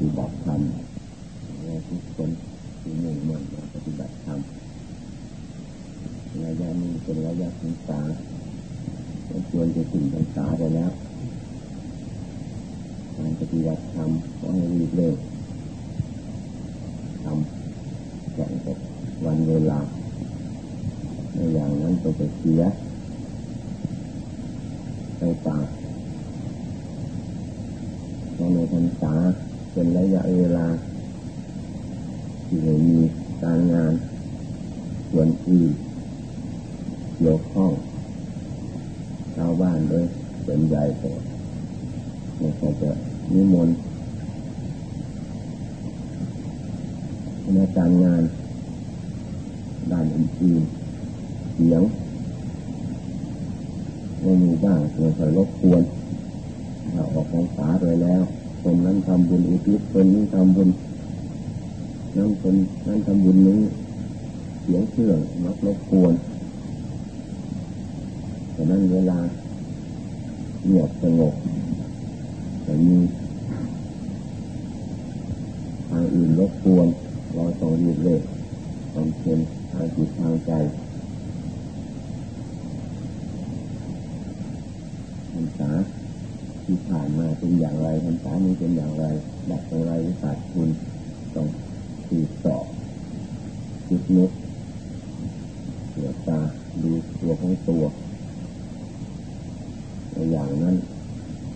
ฏิบัติธรรมทุกคนที่มุ่งมั่นมาปฏิบัติธรรมระยะนี้เป็นระยะศึกษาควรจะถึงศึกษาไปแล้วการปฏิบัติธรรมขอให้รีบเร็วทำแข่งกับวันเวลาในอย่างนั้นก็จะเสียไปตาในพรรษา เป็นระยะเวลา ที่มีการงาน ส่วนอื่นเกี่ยวข้องชาวบ้านโดยส่วนใหญ่ก็ไม่ค่อยจะนิมนต์ในการงานด้านอื่นๆเสียงไม่มีบ้างไม่ค่อยรบกวนถ้าออกของสาไปแล้ว คนนั้นทำบุญอุทิศคนนี้ทำบุญนั่นคนนั้นทำบุญนี้เสียงเครื่องมักรบกวนแต่นั้นเวลาเงียบสงบแต่มีทางอื่นรบกวนเราต้องรีบเร่งต้องเป็นทางจิตทางใจพรรษา ที่ผ่านมาเป็นอย่างไรพรรษานี้เป็นอย่างไรดับอะไรศาสตร์คุณต้องตีสอบจิตนึกเสียตาดูตัวของตัวอย่างนั้น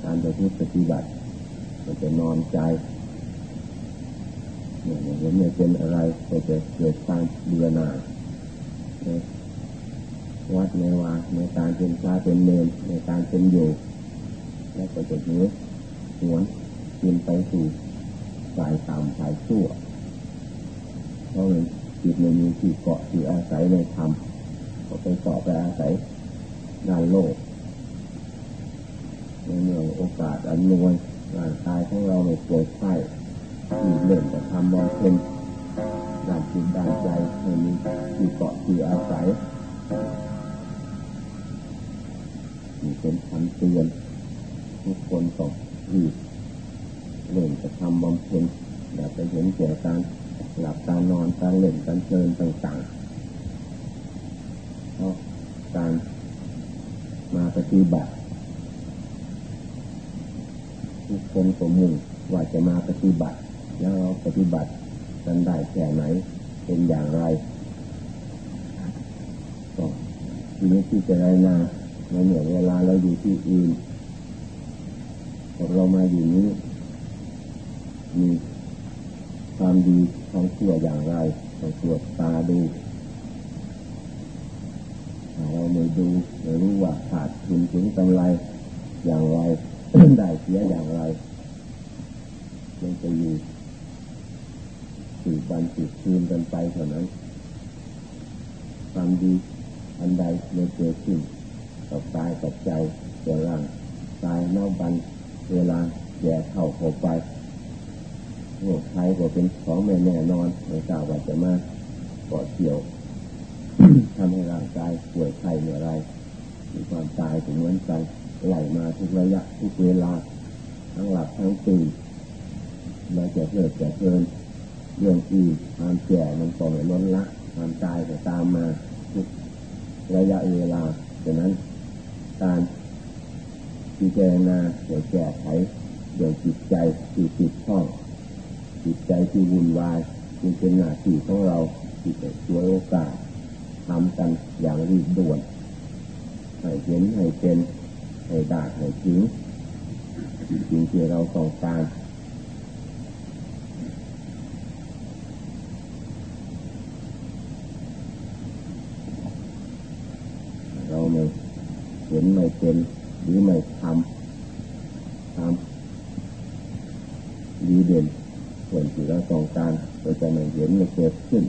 การจะพูดปฏิบัติก็จะนอนใจเนี่ยเห็นไม่เป็นอะไรก็จะเกิดการเบื่อหน่ายวัดในวาในการเป็นพระเป็นเนรในการเป็นอยู่ แล้วก็จะหิวหวนกินไปสู่สายต่ำสายชั่วเพราะจิตมันมีที่เกาะที่อาศัยในธรรมก็ไปเกาะไปอาศัยด้านโลกในเมื่อโอกาสอันนวยร่างกายของเราไม่ป่วยไข้ที่เล่นจะทำมองเป็นด้านจิตด้านใจให้มีที่เกาะที่อาศัยนี่เป็นคำเตือน ทุกคนต้องรีบเล่นจะทำบำเพ็ญอย่าไปเห็นเกี่ยวการหลับการนอนการเล่นการเพลินต่างๆเพราะการมาปฏิบัติทุกคนสมมุ่งว่าจะมาปฏิบัติ แล้วเราปฏิบัติกันได้แค่ไหนเป็นอย่างไรก็ทีนี้ที่จะรายงานในเหนือเวลาเราอยู่ที่อื่น เรามาอยู่นี้ มีความดีความชั่วอย่างไรต้องตรวจตาดูเราไม่ดูไม่รู้ว่าขาดทุนถึงกำไรอย่างไรได้เสียอย่างไรมันจะอยู่สี่วันสี่คืนกันไปเท่านั้นความดีอันใดไม่เกิดขึ้นกับกายกับใจเกิดร่างกายเน่าบัน เวลาแย่เข้าเข้าไปโรคภัยก็เป็นของไม่แน่นอนไม่ทราบว่าจะมาก่อเกี่ยวทำให้ร่างกายป่วยไข้เมื่อไรมีความตายก็เหมือนกันไหลมาทุกระยะทุกเวลา ทั้งหลับทั้งตื่นเราจะเกิดจะเกินเรื่องอีความแก่มันก็ไม่ล้นละความตายก็ตามมาทุกระยะเวลาดังนั้นการ พิจารณาเกี่ยวแก้ไขเรื่องจิตใจที่ติดข้องจิตใจที่วุ่นวายจึงเป็นหน้าที่ของเราที่จะช่วยโอกาสทำกันอย่างรีบด่วนให้เห็นให้เป็นให้ได้ให้ถึงสิ่งที่เราต้องการเราไม่เห็นไม่เป็น หรือไม่ทำทำดีเด่นส่วนที่เราต้องการเราจะไม่เห็นไม่เกิดขึ้น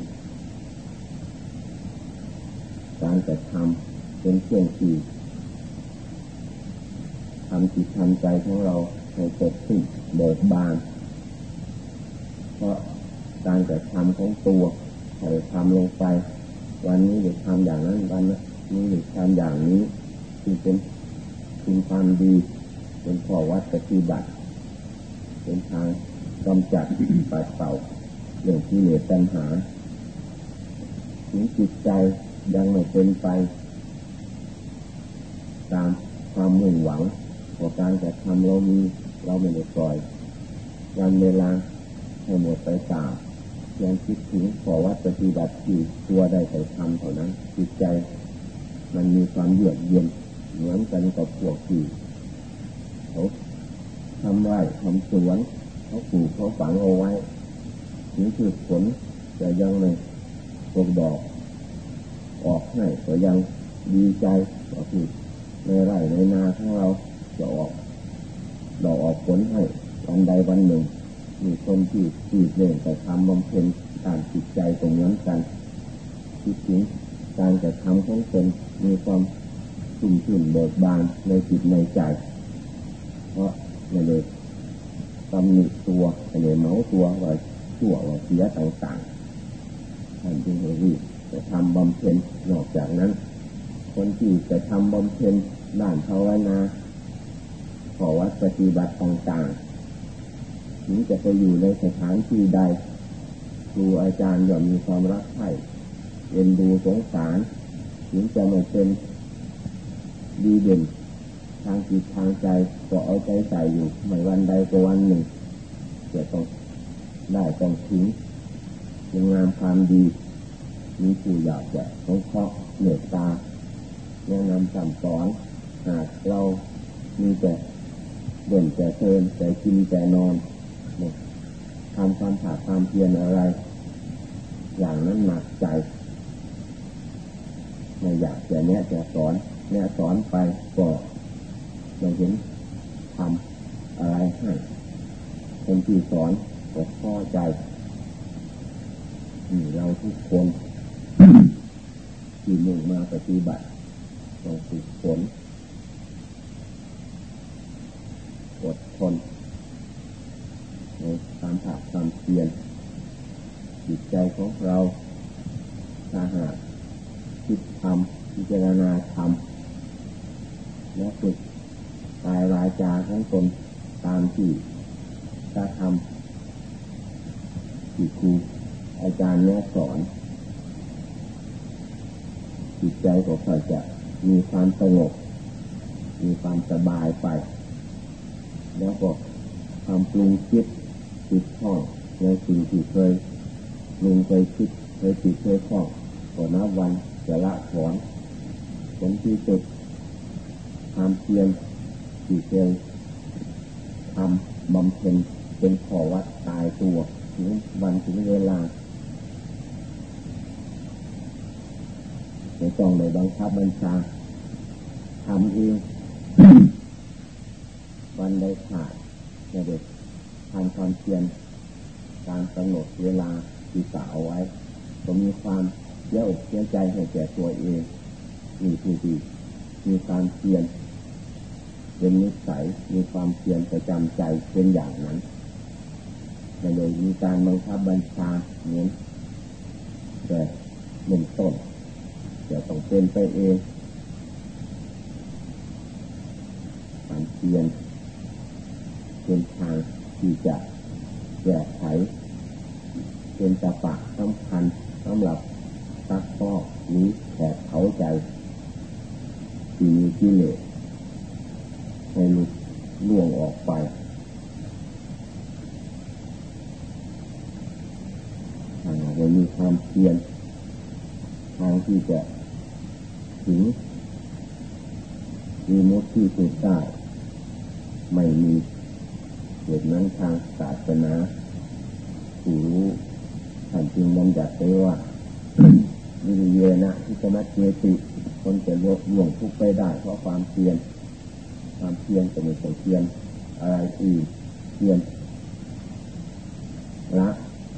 การจะทำเป็นเครื่องที่ทำจิตทำใจของเราให้เกิดขึ้นเบิกบาน เพราะการจะทำของตัวถ้าทำลงไป วันนี้เดี๋ยวทำอย่างนั้นวันนี้เดี๋ยวทำอย่างนี้ที่เป็น คุณความดี เป็นข้อวัดปฏิบัติ เป็นทางกำจัดปัดเป่าเรื่องที่เหลือปัญหาถึงจิตใจยังไม่เป็นไป ตามความมุ่งหวังของการจะทำเรามีเราไม่ได้ปล่อยยันเวลาให้หมดไปตามยังคิดถึงขอวัดปฏิบัติที่ตัวได้แต่ทำเท่านั้น จิตใจ มันมีความเยือกเย็น เหมือนกันกับพวกที่เขาทำไร่ทำสวนเขาปลูกเขาฝังเอาไว้นี่คือผลจะยังไม่ตกดอก ออกให้ก็ยังดีใจก็คือในไร่ในนาของเราจะออกดอกออกผลให้วันใดวันหนึ่งมีคนที่ตีเล่นแต่ทำบำเพ็ญตามจิตใจตรงนั้นกันคิดถึงการกระทำของตนมีความ สุ่มสุ่มเบิกบานในจิตในใจ เพราะในเลยตำหนิตัวในเลยเมาตัวว่าชั่วว่าเสียต่างๆท่านจึงรีบจะทำบำเพ็ญนอกจากนั้น คนที่จะทำบำเพ็ญด้านภาวนาขอวัดปฏิบัติต่างๆถึงจะไปอยู่ในสถานที่ใดครูอาจารย์ย่อมมีความรักใคร่เอ็นดูสงสารถึงจะไม่เป็น ดีเด่น ทางจิตทางใจก็เอาใจใส่อยู่ไม่วันใดก็วันหนึ่งจะต้องได้ต้องถึงยังงามความดี มีผู้อยากจะสงเคราะห์เมตตาแนะนำสั่งสอนหากเรามีแต่เด่นแต่เทินแต่กินแต่นอนทำความผาความเพียรอะไร อย่างนั้นหนักใจ ไม่อยากจะแนะจะสอน แนะสอนไปก็ไม่เห็นทำอะไรให้คนที่สอนก็พอใจเราทุกคนที่มุ่งมาปฏิบัติต้องฝึกฝนอดทนในความผาความเพียรจิตใจของเราถ้าหากคิดทำพิจารณาทำ และฝึกกายวาจาของตนตามที่จะทำที่ครูอาจารย์แนะสอน จิตใจของเขาจะมีความสงบมีความสบายไป แล้วก็ความปรุงคิดติดข้องในสิ่งที่เคยปรุงเคยคิดเคยติดเคยข้องก็นับวันจะละถอนผลที่สุด ความเพียรที่เคยทำบำเพ็ญเป็นขอวัดตายตัวถึงวันถึงเวลาไม่ต้องเลยบังคับบัญชาทำเองวันใดขาดในเด็กทำความเพียรการกำหนดเวลาที่กล่าวไว้ ก็มีความเสียอกเสียใจให้แก่ตัวเองมีผู้ที่มีความเพียร เป็นนิสัยมีความเพียรประจำใจเป็นอย่างนั้นไม่เลยมีการบังคับบัญชาเหมือนแต่หนึ่งต้นจะต้องเป็นไปเองการเพียรเป็นทางที่จะแก้ไขเป็นตะปะสำคัญสำหรับตักข้อนี้แผดเขาใจที่มีกิเลส ให้ลุดล่วงออกไปถ้าเรามีความเพียรทางที่จะถึงมีมุดที่สุดได้ไม่มีเหตุนั้นทางศาสนาผู้รู้ท่านจึงบัญญัติไว้ว่าวิริเยนะที่จะมัดเจติ คนจะลหลวงทุกไปได้เพราะความเพียร ความเพียรจะมีผลเพียรอะไรอื่เพียรละ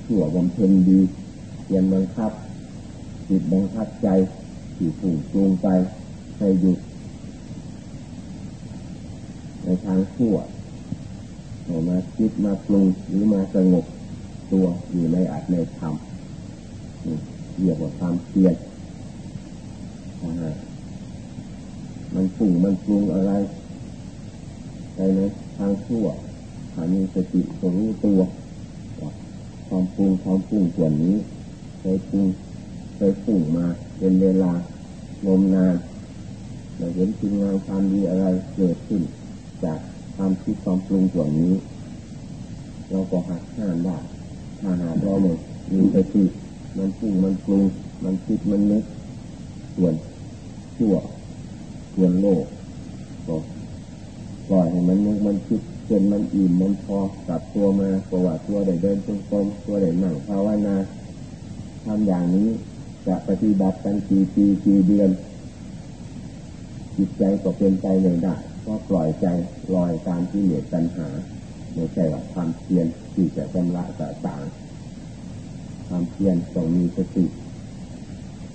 ชั่วบำเพ็ญดีเพียรบังคับจิตบังคับใจที่ถูกจูงไปให้หยุดในทางชั่วออกมาคิดมาปรุงหรือมาสงบตัวอยู่ในอัตในธรรมเรียกว่าความเพียรมันปรุงมันปรุงอะไร ไปในทางชั่วถ้ามีสติก็รู้ตัวความปรุงความปรุงส่วนนี้เคยปรุงเคยปรุงมาเป็นเวลานมนานเราเห็นคุณงามความดีอะไรเกิดขึ้น จากความคิดความปรุงส่วนนี้ เราก็หักห้ามได้ถ้าหากเราไม่มีสติมันปรุงมันปรุงมันคิดมันนึกส่วนชั่วส่วนโลกก็ ปล่อยให้มันนึกมันคิดจนมันอิ่มมันพอกลับตัวมาประวัติตัวได้เดินตรงๆตัวได้นั่งภาวนาทำอย่างนี้จะปฏิบัติกันกี่ปีกี่เดือน จิตใจก็เป็นใจเลยได้ก็ปล่อยใจลอยตามที่เหลือปัญหาไม่ใช่ว่าความเพียรที่จะชำระต่างความเพียรต้องมีสติ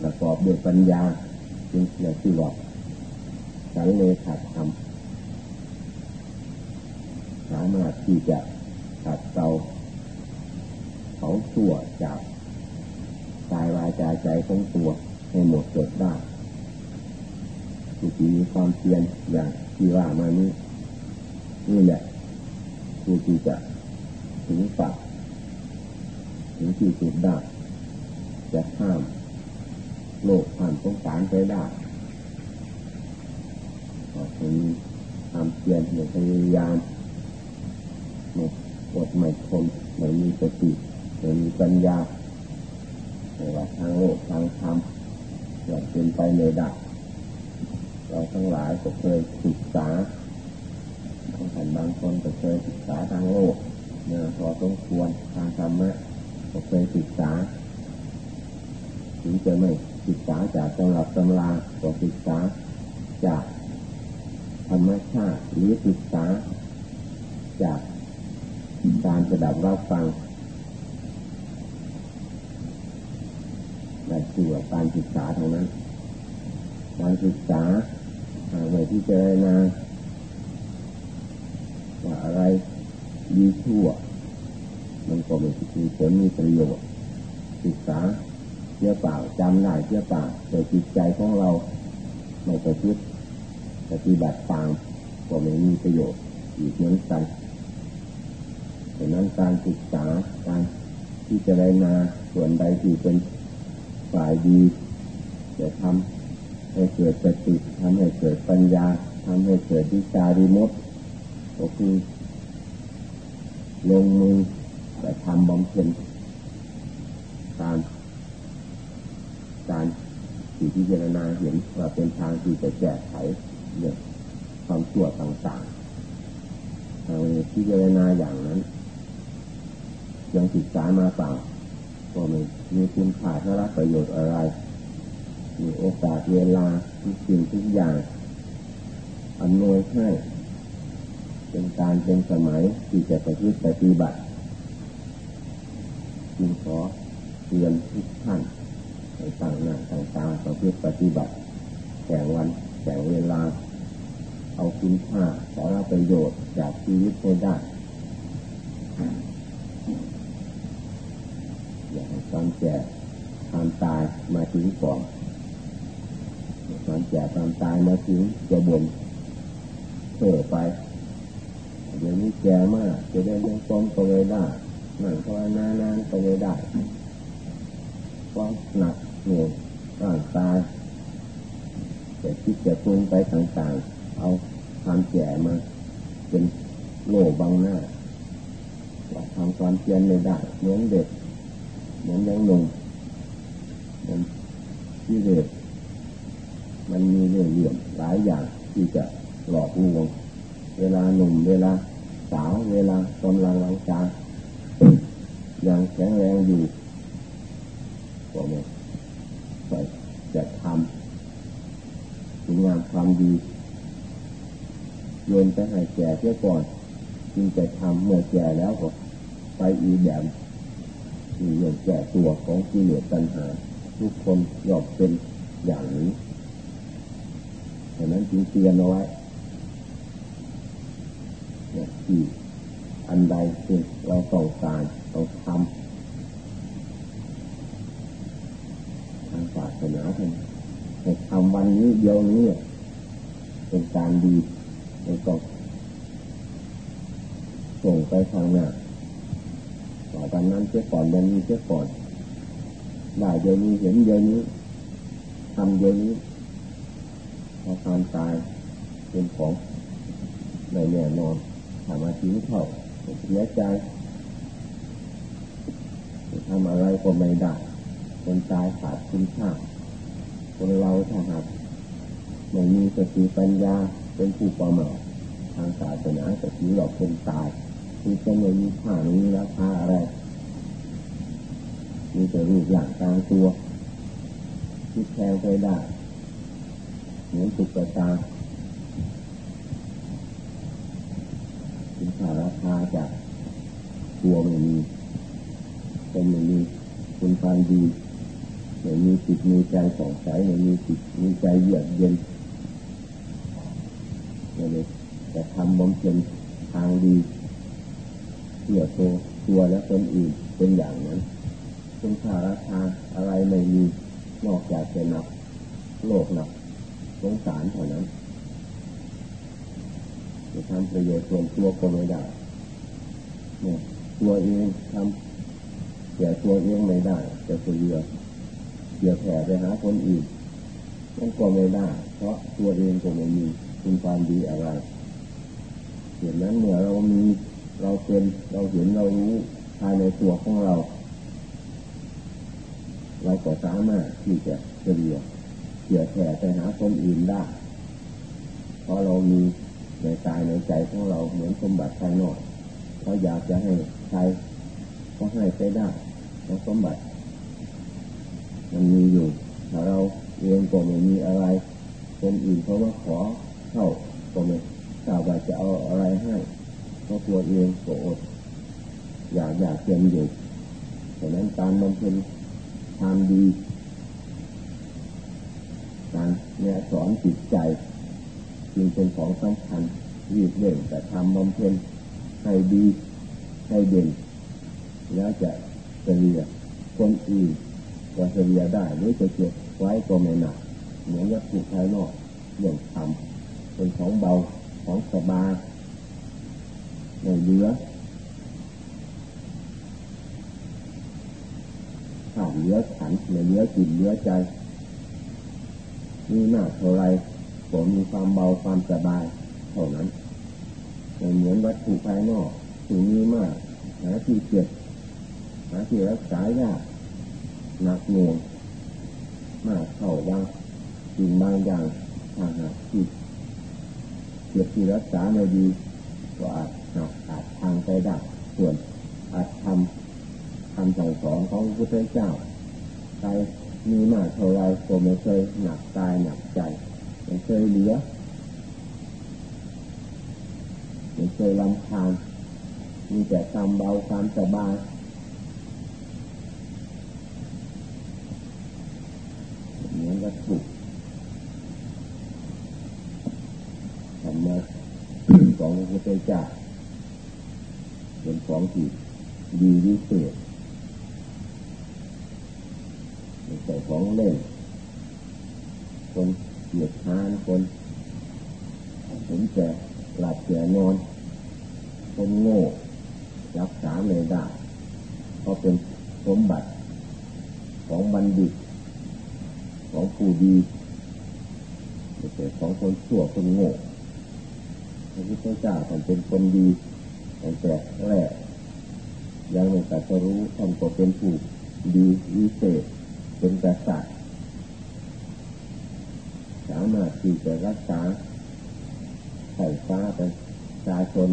ประกอบด้วยปัญญาจึงเรียกที่ว่าสันเลขาดธรรม สามารถที่จะขัดเกลาเขาชั่วจากกายวาจาใจของตัวให้หมดจดได้ทุกทีมีความเพียรอย่างที่ว่ามานี้นี่แหละผู้ที่จะถึงฝักถึงที่สุดได้จะข้ามโลกผ่านสงสารไปได้ก็มีความเพียรอย่างพยายาม ไม่อดไม่ทนไม่มีสติไม่มีปัญญาไม่ว่าทางโลกทางธรรมจะเป็นไปในได้เราทั้งหลายก็เคยศึกษาบางท่นบางคนก็เคยศึกษาทางโลกเนี่ยพอต้องควรทางธรรมะก็เคยศึกษาถึงจะไม่ศึกษาจากตำรับตำราก็ศึกษาจากธรรมชาติหรือศึกษาจาก การจะดับรับฟังและชื่อว่าการศึกษาทางนั้น การศึกษาหาไว้ที่เจรนาว่าอะไรดีชั่ว มันก็ไม่มีผลมีประโยชน์ศึกษาเชื่อเปล่าจำได้เชื่อเปล่าแต่จิตใจของเราไม่ประพฤติปฏิบัติตามก็ไม่มีประโยชน์อีกเหมือนกัน ดังนั้นการศึกษาการที่จะได้มาส่วนใดที่เป็นฝ่ายดีจะทำให้เกิดสติทำให้เกิดปัญญาทำให้เกิดวิชาดีมดก็คือลงมือแต่ทำบำเพ็ญการการที่พิจารณาเห็นว่าเป็นทางที่จะแก้ไขเรื่องความชั่วต่างๆทางพิจารณาอย่างนั้น ยังศึกษามาเปล่าก็ไม่มีคุณค่าเท่าไรประโยชน์อะไร มีโอกาสเวลาทุกสิ่งทุกอย่างอำนวยให้ เป็นการเป็นสมัยที่จะปฏิบัติปฏิบัติจึงขอเตือนทุกท่านในต่างหน้าต่างตาประพฤติปฏิบัติแต่วันแต่เวลา เอาคุณค่าสาระประโยชน์จากชีวิตให้ได้อย่าให้ ความแก่ความตายมาถึงก่อนความแก่ความตายมาถึงจะบ่นเผ่อไป เดี๋ยวนี้แก่มาก จะเดินยังตรงก็เลยได้นั่งภาวนานานก็เลยได้ความหนักเหนื่อยร่างกายจะคิดจะปรุงไปต่างๆ เอาความแก่มาเป็นโล่บังหน้าเราทำความเพียรไม่ได้เหมือนเด็ก มือนยังหนุ่มมันที่เด็กมันมีเรื่องเหลี่ยมหลายอย่างที่จะหลอกลวงเวลาหนุ่มเวลาสาวเวลากำลังรังกายยังแข็งแรงอยู่ก็ไม่ใส่จะทำถึงงานความดีโยนไปให้แก่เสียก่อนจึงจะทำเมื่อแก่แล้วก็ไปอีแบบ มีเรื่องแก่ตัวของกิเลสปัญหา ทุกคนยอมเป็นอย่างนี้ดังนั้นจึงเตือนเอาไว้ที่อันใดที่เราต้องการต้องทำทางศาสนาท่านให้ทำวันนี้เดียวนี้เป็นการดีไม่ต้องส่งไปทางหน้า ว่ากันนั้นเสียก่อนยันนี้เสียก่อนได้เดี๋ยวนี้เห็นเดี๋ยวนี้ทำเดี๋ยวนี้พอความตายเป็นของในแน่นอนถามาทิ้งเขาเสียใจทำอะไรก็ไม่ได้ คนตายขาดคุณค่าคนเราถ้าหากไม่มีสติปัญญาเป็นผู้ประมาททางศาสนาจะถือเราคนตาย คือจะไม่มีค่าไม่มีราคาอะไร มีแต่รูปอย่างกลางตัวที่แทงไปได้เหมือนตุกตาสินค้าราคาจากตัวไม่มีเป็นไม่มีคุณความดีไม่มีจิตมีใจสองใสไม่มีจิตมีใจเยือกเย็นเลยจะทำบำเพ็ญทางดี เพื่อตัวตัวและคนอื่นเป็นอย่างนั้นคุณค่าราคาอะไรไม่มีนอกจากจะนับโลกหนับสงสารเท่านั้นจะทำประโยชน์ส่วนตัวก็ไม่ได้เนี่ยตัวเองทำแต่ตัวเองไม่ได้จะเสียเสียแผ่ไปหาคนอื่นมันก็ไม่ได้ เพราะตัวเองก็ไม่มีคุณความดีอะไรเหตุนั้นเมื่อเรามี เราเป็นเราเห็นเรารู้ภายในตัวของเรา เราก็สามารถที่จะเฉลี่ยเสียแผ่ไปหาคนอื่นได้เพราะเรามีในกายในใจของเราเหมือนสมบัติภายนอกเขาอยากจะให้ใครก็ให้ไปได้เพราะสมบัติ มันมีอยู่ถ้าเราเองก็ไม่มีอะไร คนอื่นเขามาขอเข้าก็ไม่ทราบว่าจะเอาอะไรให้ เพราะตัวเองก็อดอยากอยากเพียนอยู่ฉะนั้นการบำเพ็ญทำดีการแนะสอนจิตใจจึงเป็นของสำคัญรีบเร่งแต่ทำบำเพ็ญให้ดีให้เด่นแล้วจะเฉลี่ยคนอื่นก็เฉลี่ยได้หรือจะเก็บไว้ก็ไม่หนักเหมือนวัตถุภายนอกเรื่องทำเป็นของเบาของสบาย ไม่เหลือขาดเหลือขันไม่เหลือจิตเหลือใจมีมากเท่าไรผมมีความเบาความสบายเท่านั้นเหมือนวัตถุภายนอกถึงมีมากหาที่เก็บหาที่รักษายากหนักหน่วงมากเท่าบางสิ่งบางอย่างถ้าหากที่เก็บที่รักษาไม่ดี ก็อาจหักอาจทางไปได้ส่วนอาจทำคำสั่งสอนของพระพุทธเจ้าใครมีมากเท่าไรก็ไม่เคยหนักกายหนักใจไม่เคยเหลือไม่เคยลำคาญมีแต่ความเบาความสบายเหมือนวัตถุธรรมะของพ ระพุทธเจ้าเป็นของที่ดีวิเศษไม่ใช่ของเล่น คนเหยียดทานคนเห็นแก่หลับแก่นอน คนโง่รักษาไม่ได้เพราะเป็นสมบัติของบัณฑิต ของผู้ดีไม่ใช่ของคนชั่วคนโง่ ระพุทธเจ้าท่านเป็นคนดีตั้งแต่แรกยังไม่ตัดรู้ท่านก็เป็นผู้ดีวิเศษเป็นกษัตริย์สามารถที่จะรักษาไข่ฟ้าประชาชน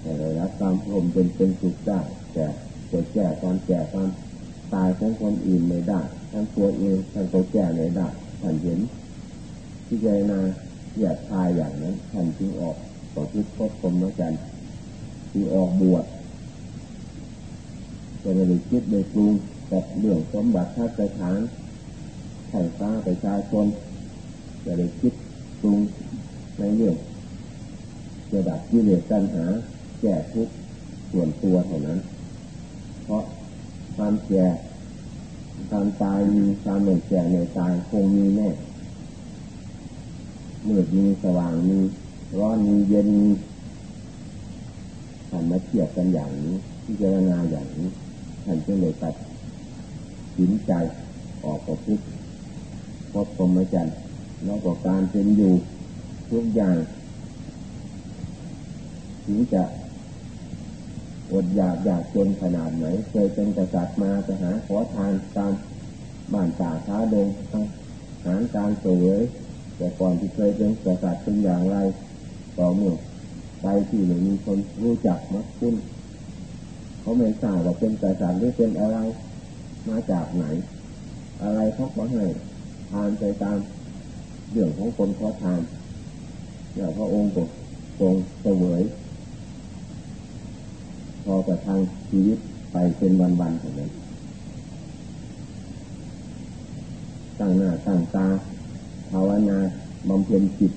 ให้ได้รับความร่มเป็นเป็นสุขได้แต่จะแก้ความแก่ความตายของคนอื่นไม่ได้ทั้งตัวเองทั้งตัวแก่ไม่ได้ท่านเห็นที่เจนา อย่าทายอย่างนั้นท่านจึงออกต่อทุกข์พบกรมแล้วกันที่ออกบวชจะไม่ได้คิดได้ปรุงกับเรื่องสมบัติทัศฐานไข่ฟ้าประชาชนจะได้คิดปรุงในเรื่องจะดับกิเลสตัณหา แก้ทุกส่วนตัวเท่านั้น เพราะความแก่ความตายมีความเหนื่อยแก่เหนื่อยตายคงมีแน่ มืดมีสว่างมีร้อนมีเย็นมีทำมาเทียบกันอย่างนี้ที่จะนาอย่างนี้ท่านจึงเลยตัดสินใจออกประพฤติพบพรหมจรรย์แล้วก็การเป็นอยู่ทุกอย่างถึงจะอดอยากอยากจนขนาดไหน เคยเป็นกษัตริย์มาจะหาขอทานตามบ้านป่าช้าดงหารการสวย แต่ก่อนที่เคยเป็นกษัตริย์เป็นอย่างไร ต่อเมื่อไปที่หนึ่งมีคนรู้จักมักคุ้นเขาไม่ทราบว่าเป็นกษัตริย์หรือเป็นอะไรมาจากไหน อะไรเขาก็ให้ทานไปตามเรื่องของคนขอทานอย่าพระองค์ก็ทรงเสวยพอกระทั่งชีวิตไปเป็นวันๆของนั้นตั้งหน้าตั้งตา ภาวนาบำเพ็ญจิต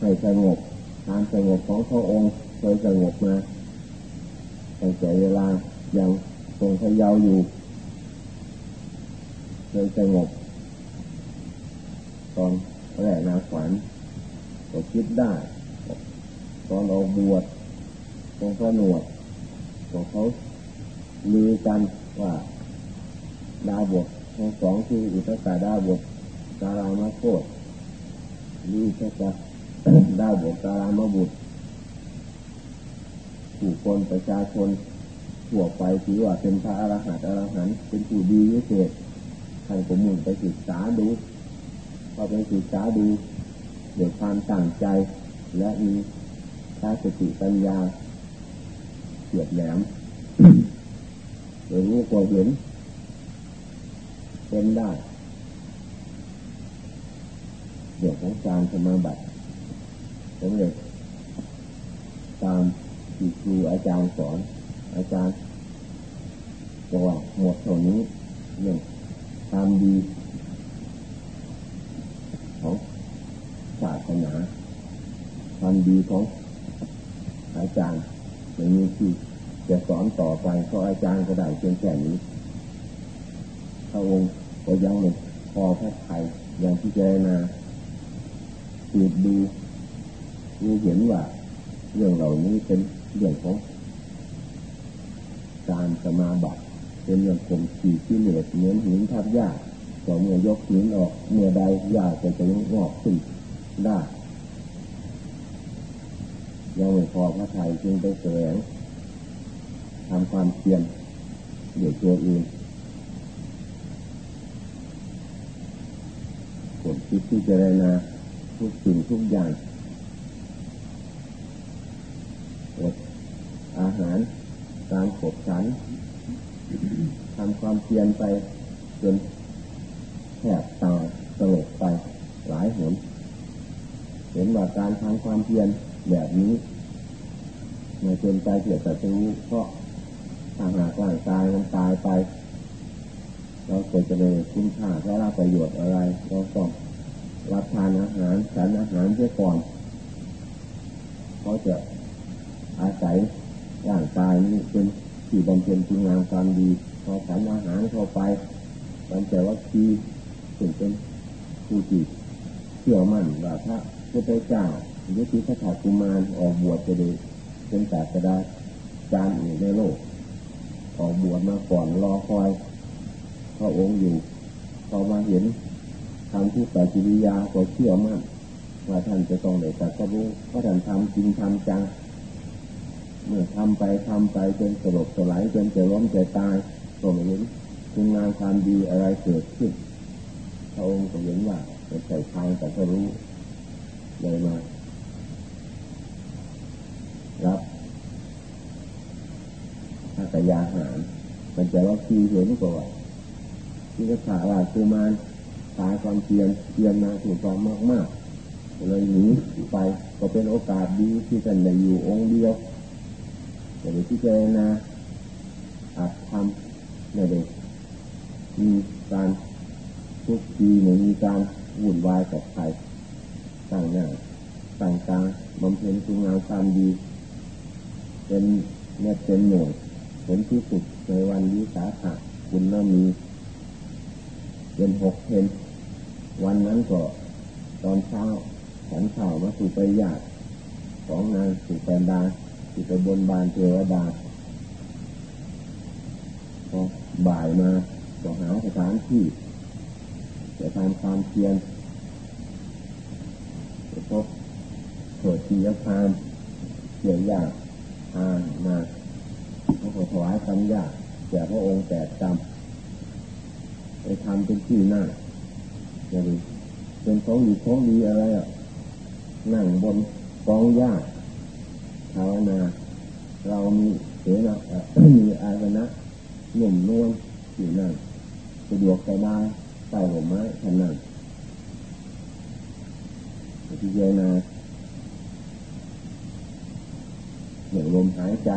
ให้สงบทานสงบของพระองค์เคยสงบมาตั้งแต่เวลายังทรงพยาวอยู่เคยสงบตอนแรกนาฝันก็คิดได้ ตอนเราบวชตรงข้อหนวดของเขาลือกันว่าดาวบท ทั้งสองคืออุตสาดาบทสารามาโคตลือก็จะดาบทสารามาบุตรผู้คนประชาชนทั่วไปถือว่าเป็นพระอรหันต์อรหันต์เป็นผู้ดีวิเศษใครก็มุ่งไปศึกษาดูพอไปศึกษาดูเดี๋ยวความตั้งใจ และมีาสติปัญญาเฉียบแหลมเดี๋ยวรู้ก็เห็น เป็นได้เดี๋ยวของการสมาบัติสำเร็จตามที่ครูอาจารย์สอน อาจารย์บอกว่าหมดเท่านี้เรื่องตามดีของศาสนาความดีของอาจารย์ไม่มีที่จะสอนต่อไปเพราะอาจารย์ก็ได้เพียงแค่นี้พระองค์ ก็ยังไม่พอพระไทยอย่างที่เจนาสืบดูดูเห็นว่า เรื่องเหล่านี้เป็นเรื่องของการสมาบัติเป็นเรื่องคมขี่ที่เหลือเหมือนหินทับหญ้าต่อเมื่อยกหินออก เมื่อใดหญ้าก็จะงอกขึ้นได้ยังไม่พอพระไทยจึงไปแสวงทำความเพียรเดี๋ยวตัวเอง ผลคิดที่จะได้นาทุกสิ่งทุกอย่างอดอาหารการขบฉันทำความเพียรไปจนแทบตาสลบไปหลายหนเห็นว่าการทำความเพียรแบบนี้ในจนใจเกี่ยวกับรู้เพราะถ้าหากร่างกายมันตายไป เราควรจะเลยคุ้มค่าและรับประโยชน์อะไรเราต้องรับทานอาหารฉันอาหารเพื่อก่อนเขาจะอาศัยร่างกายนี้เป็นที่บำเพ็ญคุณงามความดีพอฉันอาหารเข้าไปมันจะว่าคีถึงเป็นผู้จีเชื่อมั่นว่าพระพุทธเจ้ายุทธิพระถากุมารออกบวชจะดีเป็นศาสดาจารย์อยู่ในโลกออกบวชมาก่อนรอคอย ระองค์อยู่พอมาเห็นทำที่ปฏิริยาก็เชื่อมั่นว่าท่านจะต้องได้ตัดสู้เพราะท่านทำจริงทำจัง เมื่อทำไปทำไปจนสลบสลายจนจะล้มจะตายก็ไม่เห็นคุณงานความดีอะไรเกิดขึ้นพระองค์ก็เห็นว่าจะใส่ทางแต่ก็รู้เลยมารับอาตยาหารมันจะว่าคีเห็นก่อน ที่จะขาว่าคูมารตายความเพียรเพียรมาถูกต้องมากมากเลยหนีไปก็เป็นโอกาสดีที่จะได้อยู่องค์เดียวแต่ที่เจนาอาจทำในเด็กมีการทุกทีหรือมีการวุ่นวายกับใครต่างหน้าต่างตาบำเพ็ญคุณงามความดี เป็นเม็ดเป็นหน่วยผลที่สุดในวันวิสาขะคุณน่ามี เป็นหกเพนวันนั้นก็ตอนเช้าฉันข่าวมาสู่ไปญาติสองนางสู่แปนดาที่ไปบนบานเทวดาพอบ่ายมาก็หาสถานที่จะทำความเพียรจะพบโสดทียพามเกี่ยวยากทางมาพระถวายคำยากแก่พระองค์แปดจำ ไปทำเป็นที่หน้าอย่างเป็นของดีของดีอะไรอะนั่งบนกองหญ้าภาวนา เรามีเสนามีอายนะหนุ่มนวลอยู่นั่นสะดวกสบายใส่หัวไม้ท่านนั่งพิจารณาเหนื่อยลมหายใจ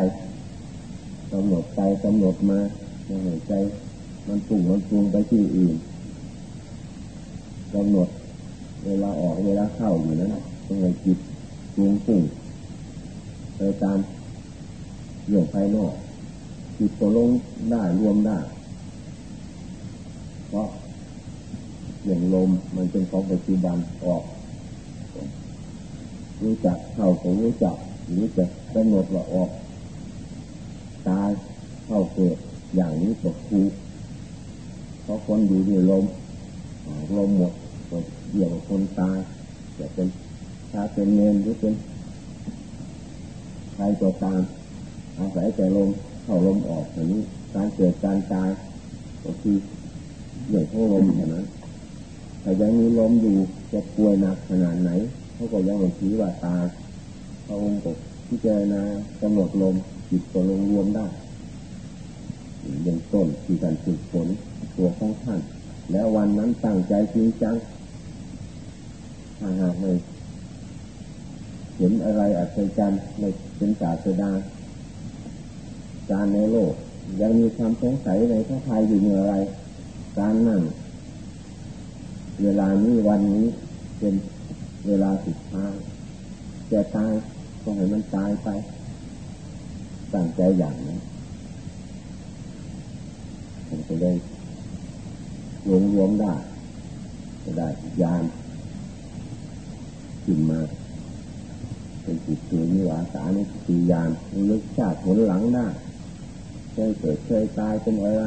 กำหนดไปกำหนดมาหายใจ มันปุ่งมันปรุงไปที่อื่นกำหนดเวลาออกเวลาเข้าอยู่นั้นต้องให้จิตปรุงปุ่งไปตามเรื่องภายนอกจิตก็ลงได้รวมได้ เพราะอย่างลมมันเป็นของปัจจุบันออกรู้จักเข้าของรู้จักรือจะกกำหนดว่าออกตายเข้าเกิดอย่างนี้ก็คู เพราะคนอยู่ด้วยลมลมหมดก็เดี่ยวคนตายจะเป็นถ้าเป็นเงินหรือเป็นใครก็ตามอาศัยแต่ลมเข้าลมออกอย่างนี้การเกิดการตายก็คือเรื่องของลมเท่านั้นแต่ยังมีลมอยู่จะป่วยหนักขนาดไหนเขาก็ยังไม่ชี้ว่าตายพระองค์ก็พิจารณากำหนดลมจิตก็ลงรวมได้เป็นต้นที่การฝึกฝน ตัวของท่าน แล้ววันนั้นตั้งใจจริงจังถ้าหากไม่เห็นอะไรอัศจรรย์ในเป็นศาสดาการในโลก ยังมีความสงสัยในพระทัยอยู่เมื่อไร การนั่ง เวลานี้วันนี้เป็นเวลาสุดท้ายจะตายก็ให้มันตายไปตั้งใจอย่างนั้นผมจะได้ รวมรวมได้จะได้ยานขึ้นมา เป็นจิตตัวนิวาสานิสียานลึกชาติผลหลังได้เคยเกิดเคยตายเป็นอะไร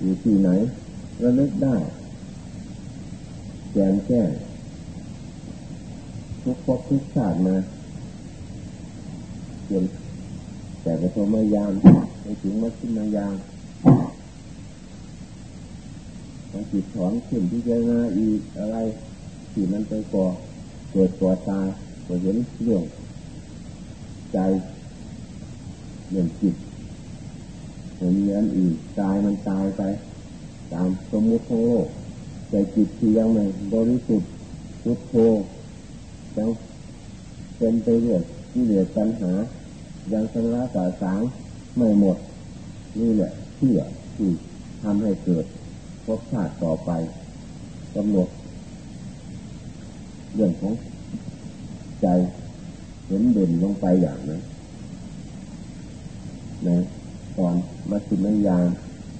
อยู่ที่ไหนระลึกได้แจมแก้ทุกภพทุกชาติมาเปลี่ยนแต่ไปโทมายามไปถึงมัชฌิมายามมัน จิตถอนขึ้นที่จงาอีกอะไรที่มันไปก่อเกิดก่อตายก็เห็นเรื่องใจเรื่องจิตเห็นเรื่องอื่นตายมันตายไป ตามสมมุติของโลกใจจิตที่ยังไม่บริสุทธิ์พุทโธยังเป็นไปเรื่อยที่เหลือปัญหา ยังสังระสาสางไม่หมด นี่แหละเชื่อที่ทำให้เกิด ภพชาติต่อไปกำหนดเรื่องของใจเห็นเด่นลงไปอย่างนั้นนะตอนมัชิมยาม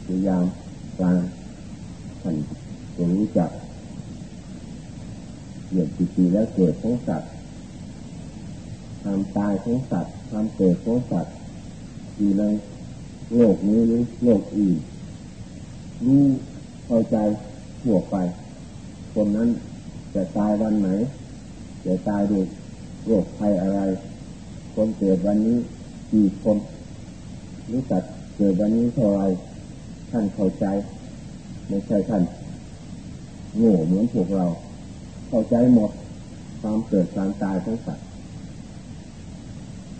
หรือยามกลางท่านจะรู้จักเรื่องจิตแล้วเกิดของสัตว์ความตายของสัตว์ความเกิดของสัตว์อยู่ในโลกนี้หรือโลกอื่นรู้ เข้าใจทั่วไป คนนั้นจะตายวันไหน จะตายด้วยโรคภัยอะไร คนเกิดวันนี้กี่คนรู้จักเกิดวันนี้เท่าไรท่านเข้าใจ ไม่ใช่ท่านโง่เหมือนพวกเรา เข้าใจหมดความเกิดความตายของสัตว์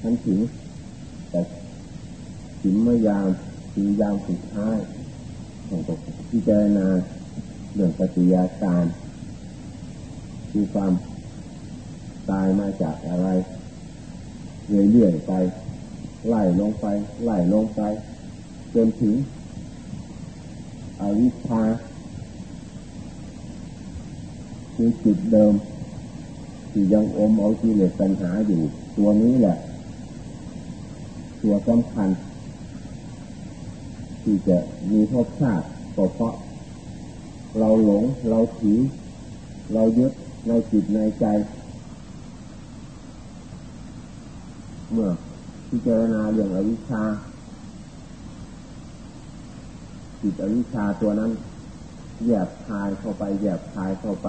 ท่านถึงแต่ถึงเมื่อยามถึงยามสุดท้าย ของตกพิจารณาเรื่องปฏิยาการคือความตายมาจากอะไร เรื่อยๆไป ไล่ลงไป ไล่ลงไป จนถึงอวิชชาคือจุดเดิม ที่ยังอมเอาที่เหลือปัญหาอยู่ ตัวนี้แหละ ตัวสำคัญ ที่จะมีภพชาติก็เพราะ เราหลงเราถือเรายึดในจิตในใจ เมื่อพิจารณาเรื่องอวิชชาจิตอวิชชาตัวนั้นแยบคายเข้าไปแยบคายเข้าไป